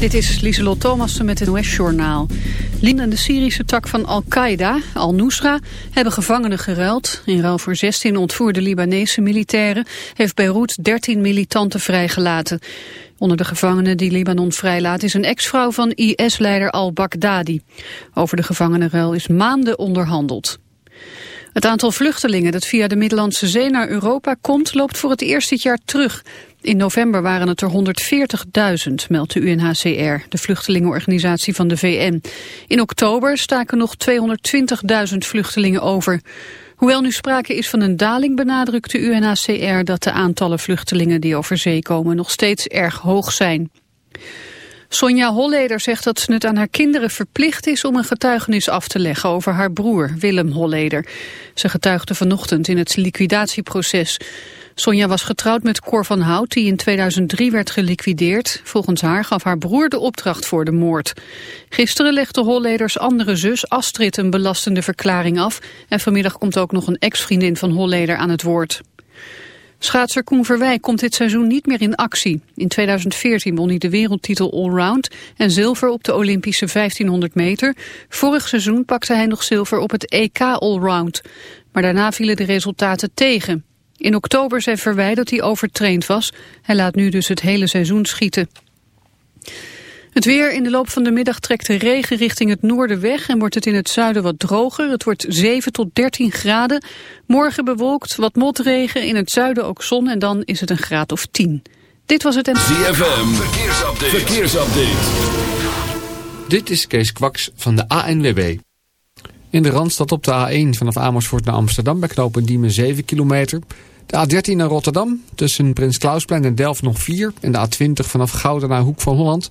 Dit is Lieselot Thomassen met het NOS-journaal. Lien en de Syrische tak van Al-Qaeda, Al-Nusra, hebben gevangenen geruild. In ruil voor 16 ontvoerde Libanese militairen heeft Beirut 13 militanten vrijgelaten. Onder de gevangenen die Libanon vrijlaat is een ex-vrouw van IS-leider al-Baghdadi. Over de gevangenenruil is maanden onderhandeld. Het aantal vluchtelingen dat via de Middellandse Zee naar Europa komt... loopt voor het eerst dit jaar terug. In november waren het er 140.000, meldt de UNHCR, de vluchtelingenorganisatie van de VN. In oktober staken nog 220.000 vluchtelingen over. Hoewel nu sprake is van een daling benadrukt de UNHCR dat de aantallen vluchtelingen die over zee komen nog steeds erg hoog zijn. Sonja Holleder zegt dat ze het aan haar kinderen verplicht is om een getuigenis af te leggen over haar broer, Willem Holleder. Ze getuigde vanochtend in het liquidatieproces. Sonja was getrouwd met Cor van Hout, die in 2003 werd geliquideerd. Volgens haar gaf haar broer de opdracht voor de moord. Gisteren legde Holleders andere zus Astrid een belastende verklaring af. En vanmiddag komt ook nog een ex-vriendin van Holleder aan het woord. Schaatser Koen Verwij komt dit seizoen niet meer in actie. In 2014 won hij de wereldtitel allround en zilver op de Olympische 1500 meter. Vorig seizoen pakte hij nog zilver op het EK allround. Maar daarna vielen de resultaten tegen. In oktober zei Verwij dat hij overtraind was. Hij laat nu dus het hele seizoen schieten. Het weer in de loop van de middag trekt de regen richting het noorden weg en wordt het in het zuiden wat droger. Het wordt 7 tot 13 graden. Morgen bewolkt, wat motregen, in het zuiden ook zon en dan is het een graad of 10. Dit was het en... ZFM, verkeersupdate. verkeersupdate. Dit is Kees Kwaks van de ANWB. In de Randstad op de A1 vanaf Amersfoort naar Amsterdam bij knopen Diemen 7 kilometer... De A13 naar Rotterdam, tussen Prins Klausplein en Delft nog 4. En de A20 vanaf Gouden naar Hoek van Holland,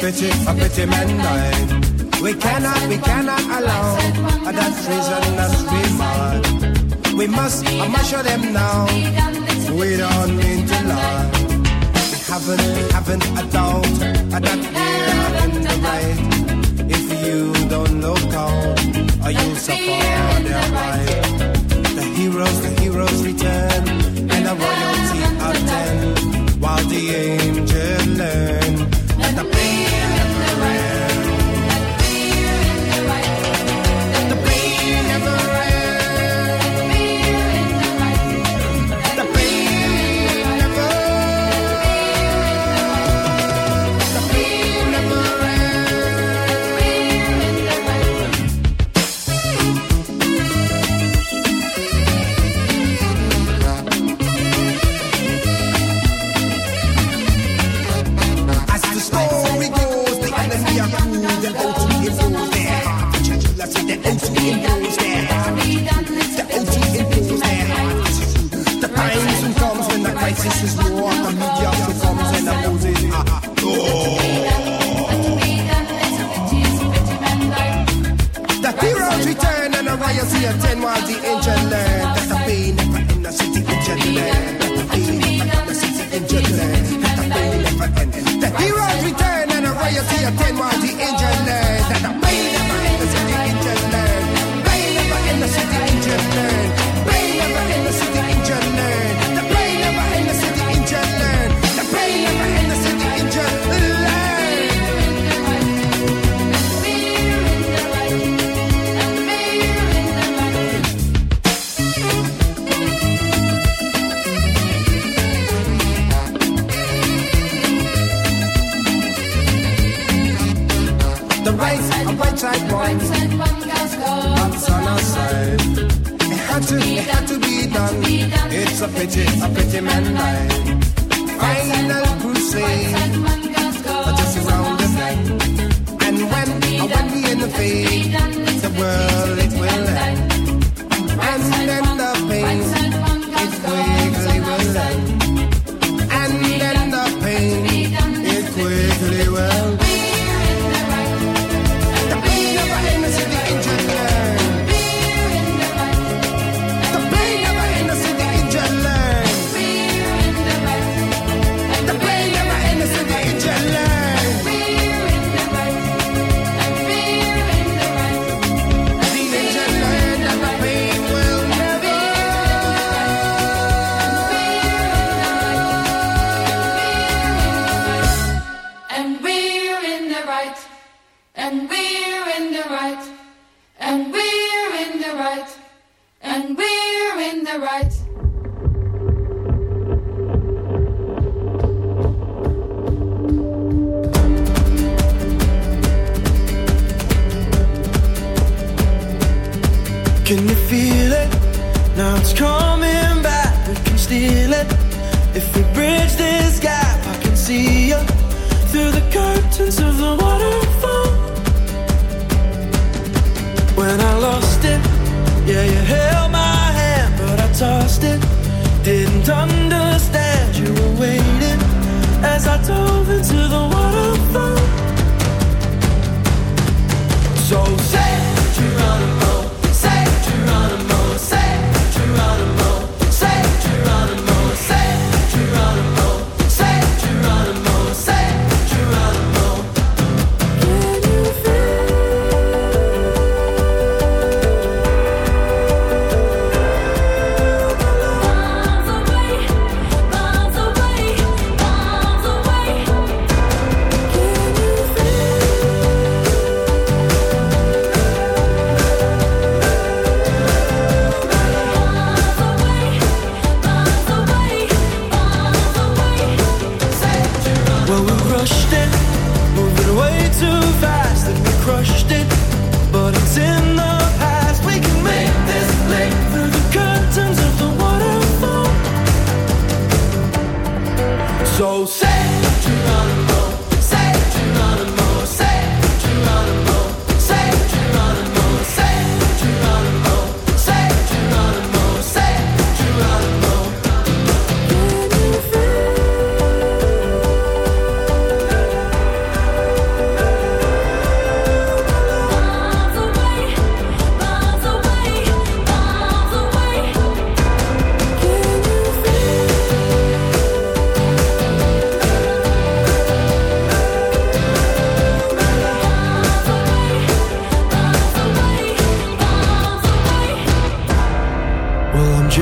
Pity, a pity man died. We cannot, we cannot allow that treasonous remark. We must, I must show them now. We don't need to lie. We haven't, we haven't a doubt that we're in the right. If you don't look out, or you'll suffer their right. The heroes, the heroes return, and the royalty attend, while the angels learn.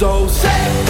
so sick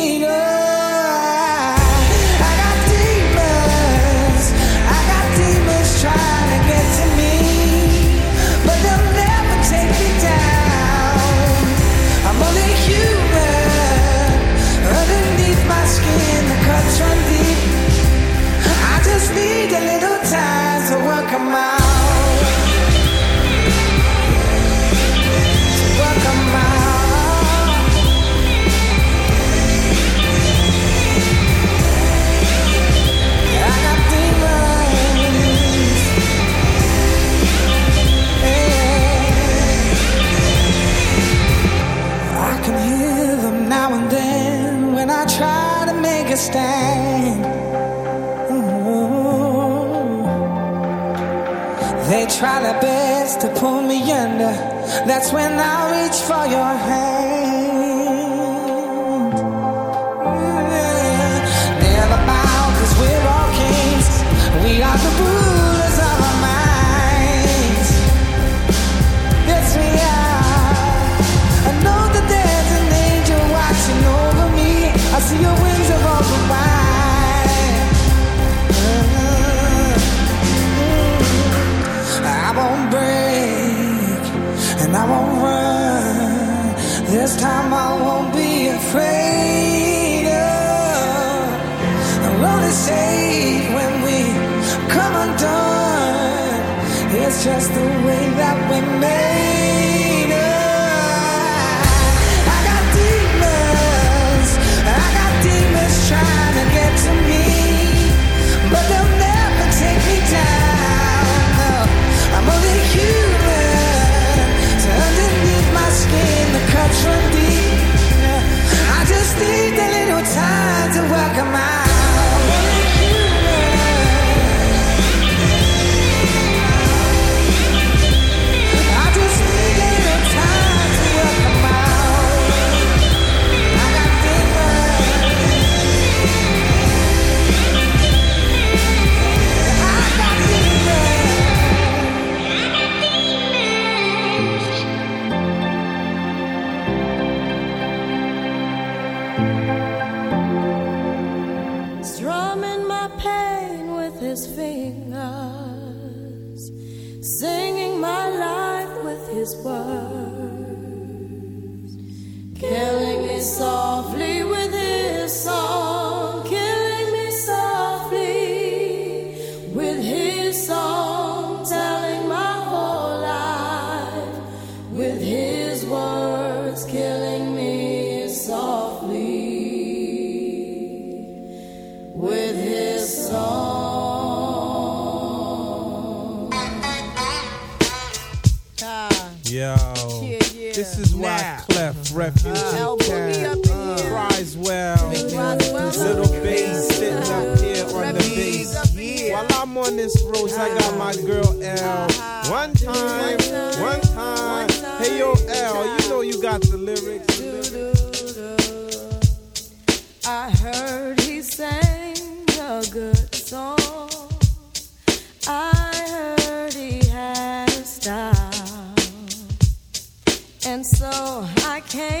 a little time to work out. To out. I got demons. I can hear them now and then when I try to make a stand. try their best to pull me under. That's when I reach for your hand. Mm-hmm. Never bow, cause we're all kings. We are the rulers of our minds. Yes, we are. I know that there's an angel watching over me. I see your And I won't run. This time I won't be afraid. Of. The road is safe when we come undone. It's just the way that we made. so I can't.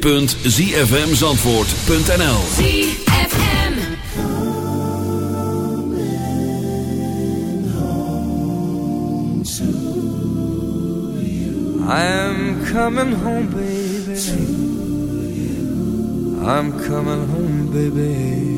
www.zfmzandvoort.nl am coming home, baby. I'm coming home, baby.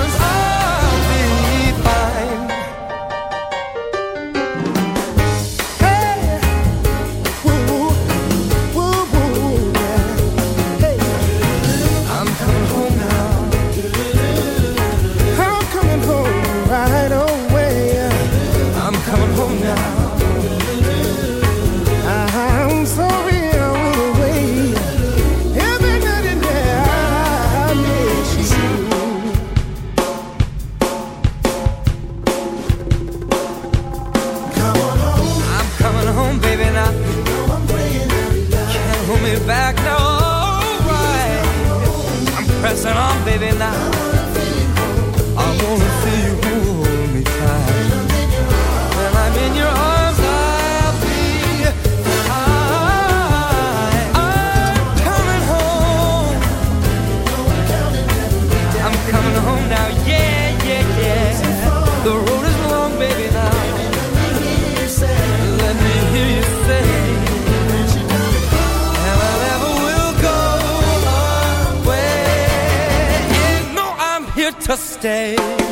to stay.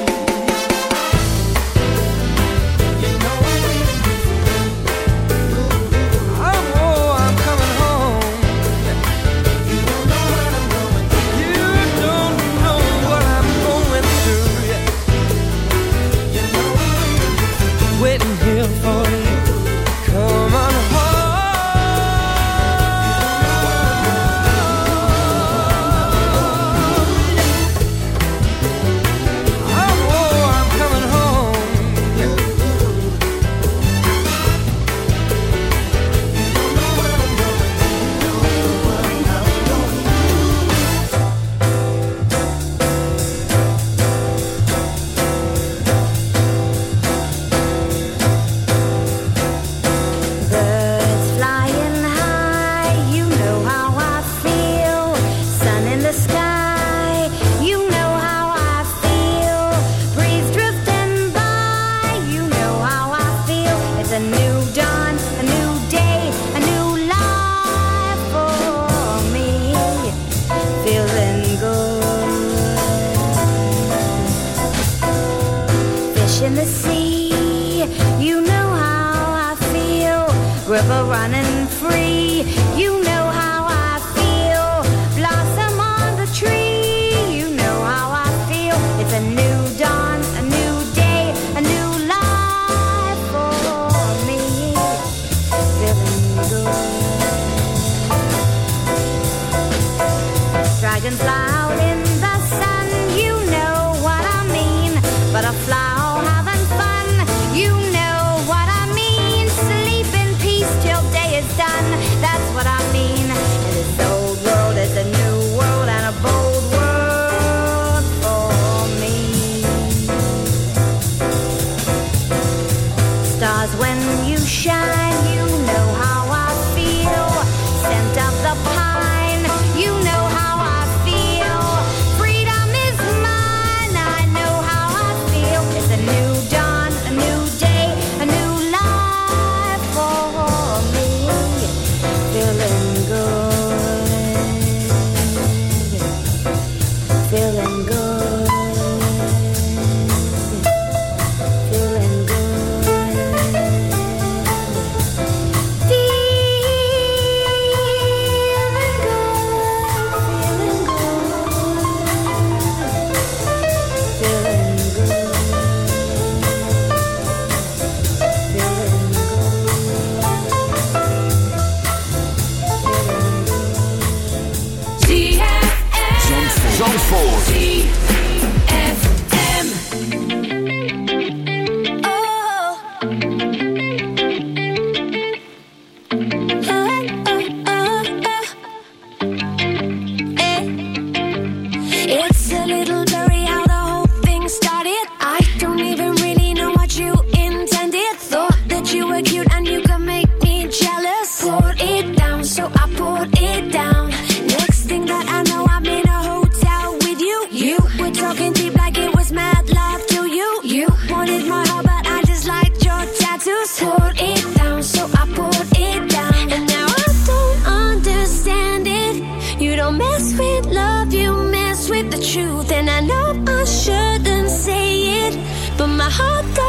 heart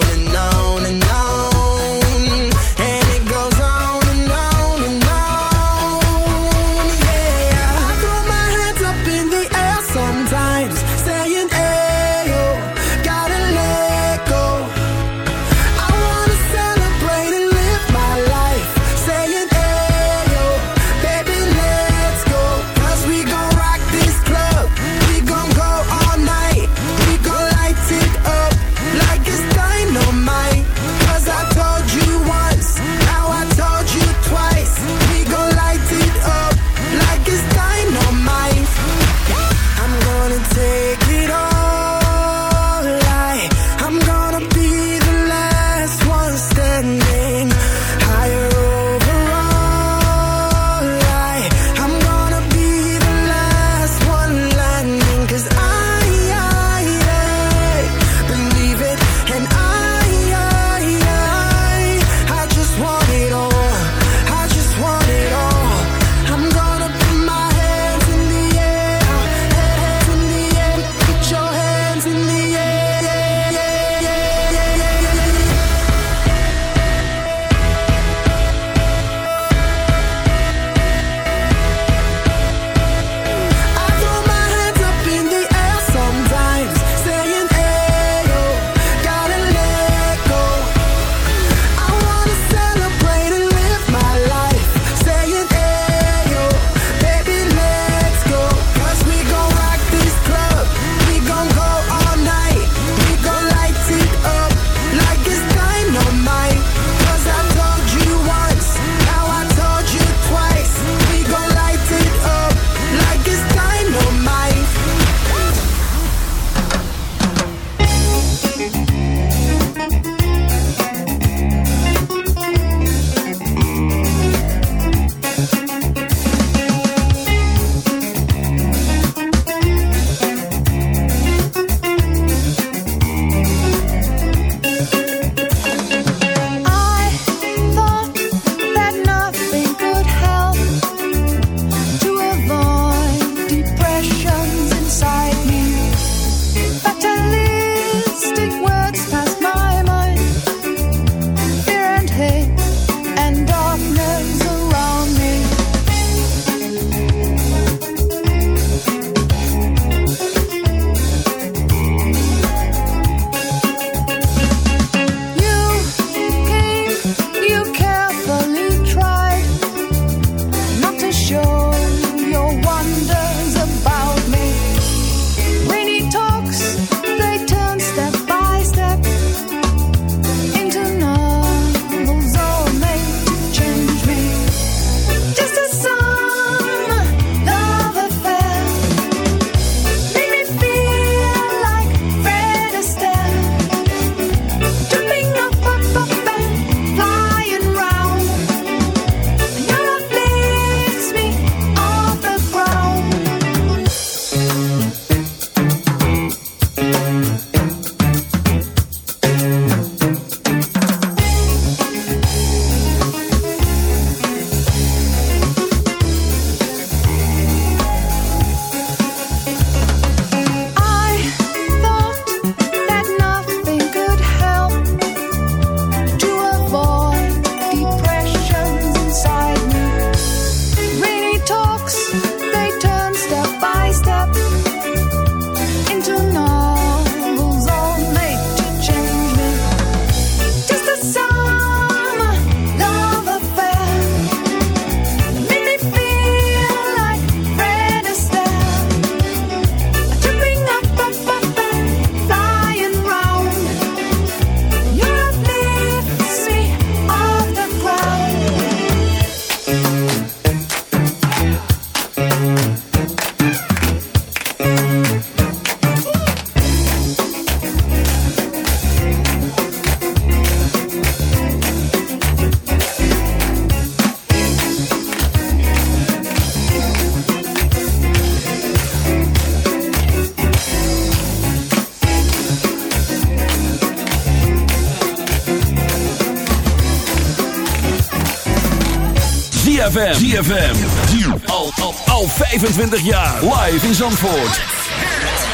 ZFM. Al, al, al 25 jaar. Live in Zandvoort.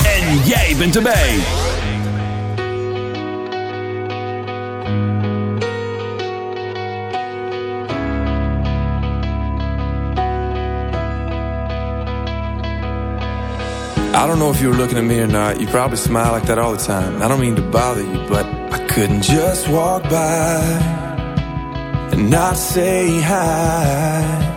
En jij bent erbij. I don't know if you were looking at me or not. You probably smile like that all the time. I don't mean to bother you, but I couldn't just walk by and not say hi.